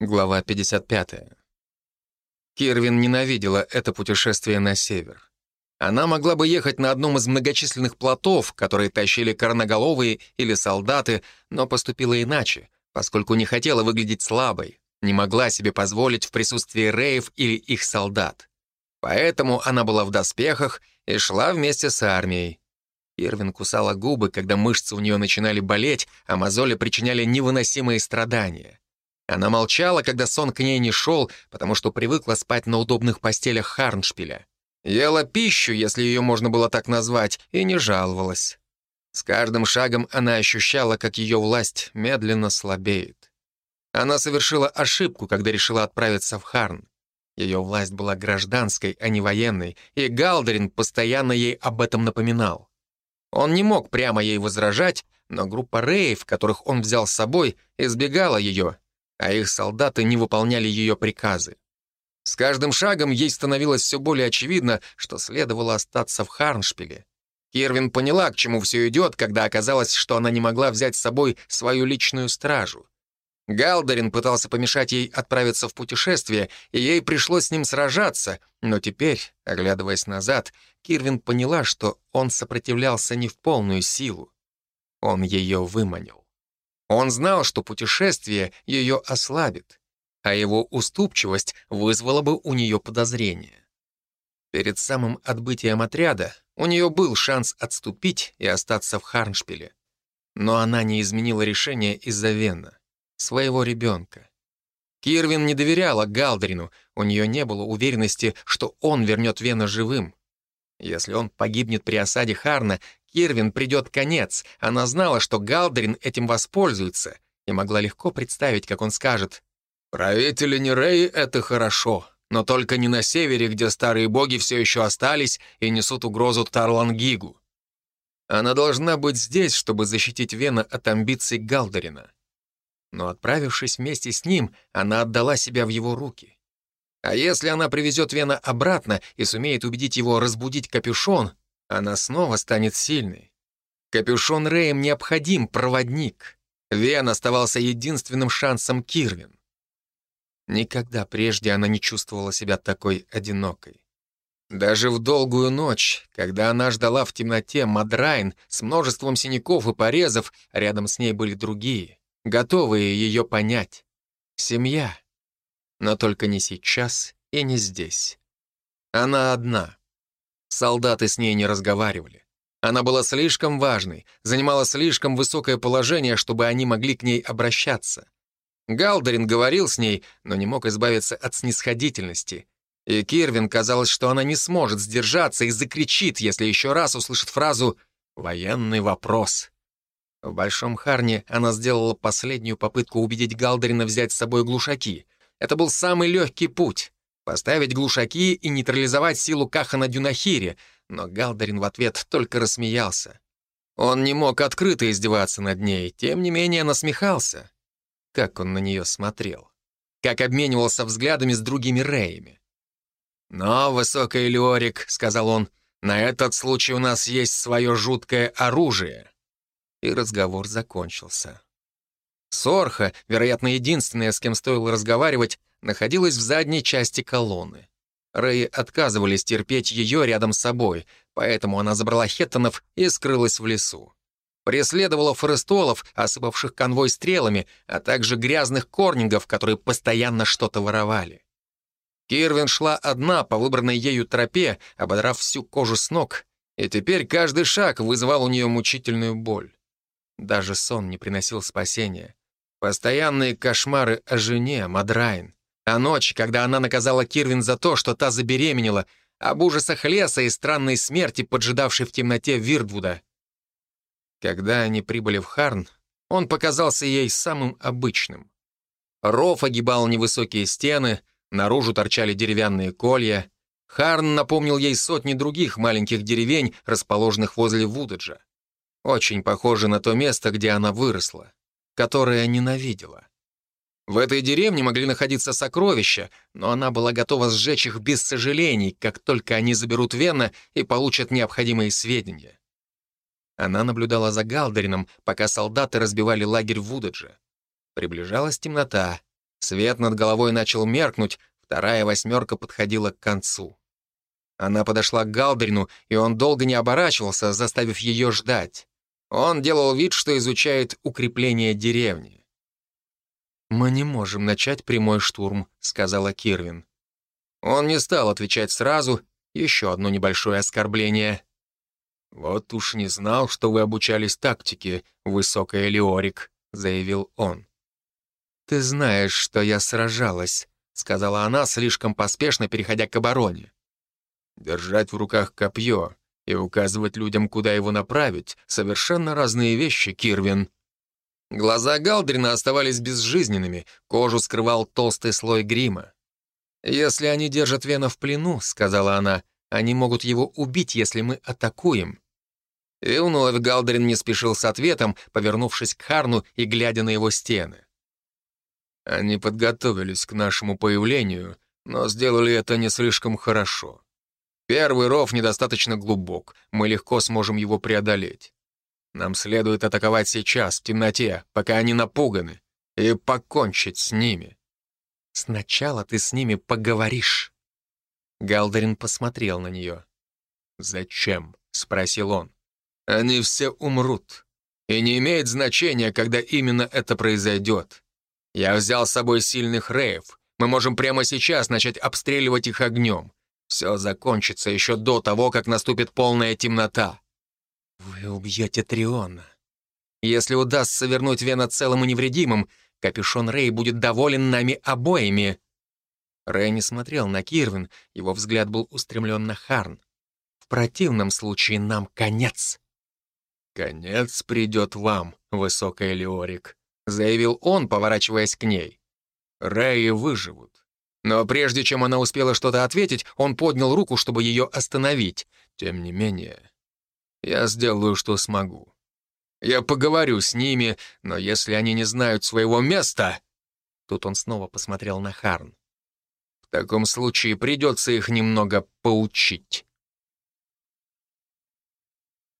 Глава 55. Кирвин ненавидела это путешествие на север. Она могла бы ехать на одном из многочисленных плотов, которые тащили корноголовые или солдаты, но поступила иначе, поскольку не хотела выглядеть слабой, не могла себе позволить в присутствии рейв или их солдат. Поэтому она была в доспехах и шла вместе с армией. Ирвин кусала губы, когда мышцы у нее начинали болеть, а мозоли причиняли невыносимые страдания. Она молчала, когда сон к ней не шел, потому что привыкла спать на удобных постелях Харншпиля. Ела пищу, если ее можно было так назвать, и не жаловалась. С каждым шагом она ощущала, как ее власть медленно слабеет. Она совершила ошибку, когда решила отправиться в Харн. Ее власть была гражданской, а не военной, и Галдерин постоянно ей об этом напоминал. Он не мог прямо ей возражать, но группа рейв, которых он взял с собой, избегала ее а их солдаты не выполняли ее приказы. С каждым шагом ей становилось все более очевидно, что следовало остаться в Харншпиле. Кирвин поняла, к чему все идет, когда оказалось, что она не могла взять с собой свою личную стражу. Галдерин пытался помешать ей отправиться в путешествие, и ей пришлось с ним сражаться, но теперь, оглядываясь назад, Кирвин поняла, что он сопротивлялся не в полную силу. Он ее выманил. Он знал, что путешествие ее ослабит, а его уступчивость вызвала бы у нее подозрение. Перед самым отбытием отряда у нее был шанс отступить и остаться в Харншпиле. Но она не изменила решение из-за Вена, своего ребенка. Кирвин не доверяла Галдрину, у нее не было уверенности, что он вернет Вена живым. Если он погибнет при осаде Харна, Кирвин придет конец. Она знала, что Галдерин этим воспользуется, и могла легко представить, как он скажет «Правители Нереи — это хорошо, но только не на севере, где старые боги все еще остались и несут угрозу Тарлангигу. Она должна быть здесь, чтобы защитить Вена от амбиций Галдерина». Но отправившись вместе с ним, она отдала себя в его руки. А если она привезет Вена обратно и сумеет убедить его разбудить капюшон, она снова станет сильной. Капюшон Рэем необходим, проводник. Вен оставался единственным шансом Кирвин. Никогда прежде она не чувствовала себя такой одинокой. Даже в долгую ночь, когда она ждала в темноте Мадрайн с множеством синяков и порезов, рядом с ней были другие, готовые ее понять. Семья. Но только не сейчас и не здесь. Она одна. Солдаты с ней не разговаривали. Она была слишком важной, занимала слишком высокое положение, чтобы они могли к ней обращаться. Галдерин говорил с ней, но не мог избавиться от снисходительности. И Кирвин казалось, что она не сможет сдержаться и закричит, если еще раз услышит фразу «военный вопрос». В Большом Харне она сделала последнюю попытку убедить Галдерина взять с собой глушаки. Это был самый легкий путь поставить глушаки и нейтрализовать силу Каха на Дюнахире, но Галдарин в ответ только рассмеялся. Он не мог открыто издеваться над ней, тем не менее насмехался. Как он на нее смотрел. Как обменивался взглядами с другими Реями. «Но, высокий Леорик», — сказал он, — «на этот случай у нас есть свое жуткое оружие». И разговор закончился. Сорха, вероятно, единственная, с кем стоило разговаривать, находилась в задней части колонны. Рэй отказывались терпеть ее рядом с собой, поэтому она забрала хеттонов и скрылась в лесу. Преследовала форестолов, осыпавших конвой стрелами, а также грязных корнингов, которые постоянно что-то воровали. Кирвин шла одна по выбранной ею тропе, ободрав всю кожу с ног, и теперь каждый шаг вызывал у нее мучительную боль. Даже сон не приносил спасения. Постоянные кошмары о жене, Мадрайн. А ночь, когда она наказала Кирвин за то, что та забеременела, об ужасах леса и странной смерти, поджидавшей в темноте Вирдвуда. Когда они прибыли в Харн, он показался ей самым обычным. Ров огибал невысокие стены, наружу торчали деревянные колья. Харн напомнил ей сотни других маленьких деревень, расположенных возле Вудаджа. Очень похоже на то место, где она выросла, которое ненавидела. В этой деревне могли находиться сокровища, но она была готова сжечь их без сожалений, как только они заберут Вена и получат необходимые сведения. Она наблюдала за Галдерином, пока солдаты разбивали лагерь в Удадже. Приближалась темнота. Свет над головой начал меркнуть, вторая восьмерка подходила к концу. Она подошла к Галдерину, и он долго не оборачивался, заставив ее ждать. Он делал вид, что изучает укрепление деревни. «Мы не можем начать прямой штурм», — сказала Кирвин. Он не стал отвечать сразу, еще одно небольшое оскорбление. «Вот уж не знал, что вы обучались тактике, высокая Леорик», — заявил он. «Ты знаешь, что я сражалась», — сказала она, слишком поспешно переходя к обороне. Держать в руках копье и указывать людям, куда его направить — совершенно разные вещи, Кирвин. Глаза Галдрина оставались безжизненными, кожу скрывал толстый слой грима. «Если они держат Вена в плену», — сказала она, — «они могут его убить, если мы атакуем». И вновь Галдрин не спешил с ответом, повернувшись к Харну и глядя на его стены. Они подготовились к нашему появлению, но сделали это не слишком хорошо. Первый ров недостаточно глубок, мы легко сможем его преодолеть. Нам следует атаковать сейчас, в темноте, пока они напуганы, и покончить с ними. Сначала ты с ними поговоришь. Галдерин посмотрел на нее. «Зачем?» — спросил он. «Они все умрут. И не имеет значения, когда именно это произойдет. Я взял с собой сильных рейв. Мы можем прямо сейчас начать обстреливать их огнем. Все закончится еще до того, как наступит полная темнота. Вы убьете Триона. Если удастся вернуть Вена целым и невредимым, капюшон Рэй будет доволен нами обоими. Рэй не смотрел на Кирвин, его взгляд был устремлен на Харн. В противном случае нам конец. «Конец придет вам, высокая Леорик», — заявил он, поворачиваясь к ней. «Рэи выживут. Но прежде чем она успела что-то ответить, он поднял руку, чтобы ее остановить. Тем не менее, я сделаю, что смогу. Я поговорю с ними, но если они не знают своего места...» Тут он снова посмотрел на Харн. «В таком случае придется их немного поучить».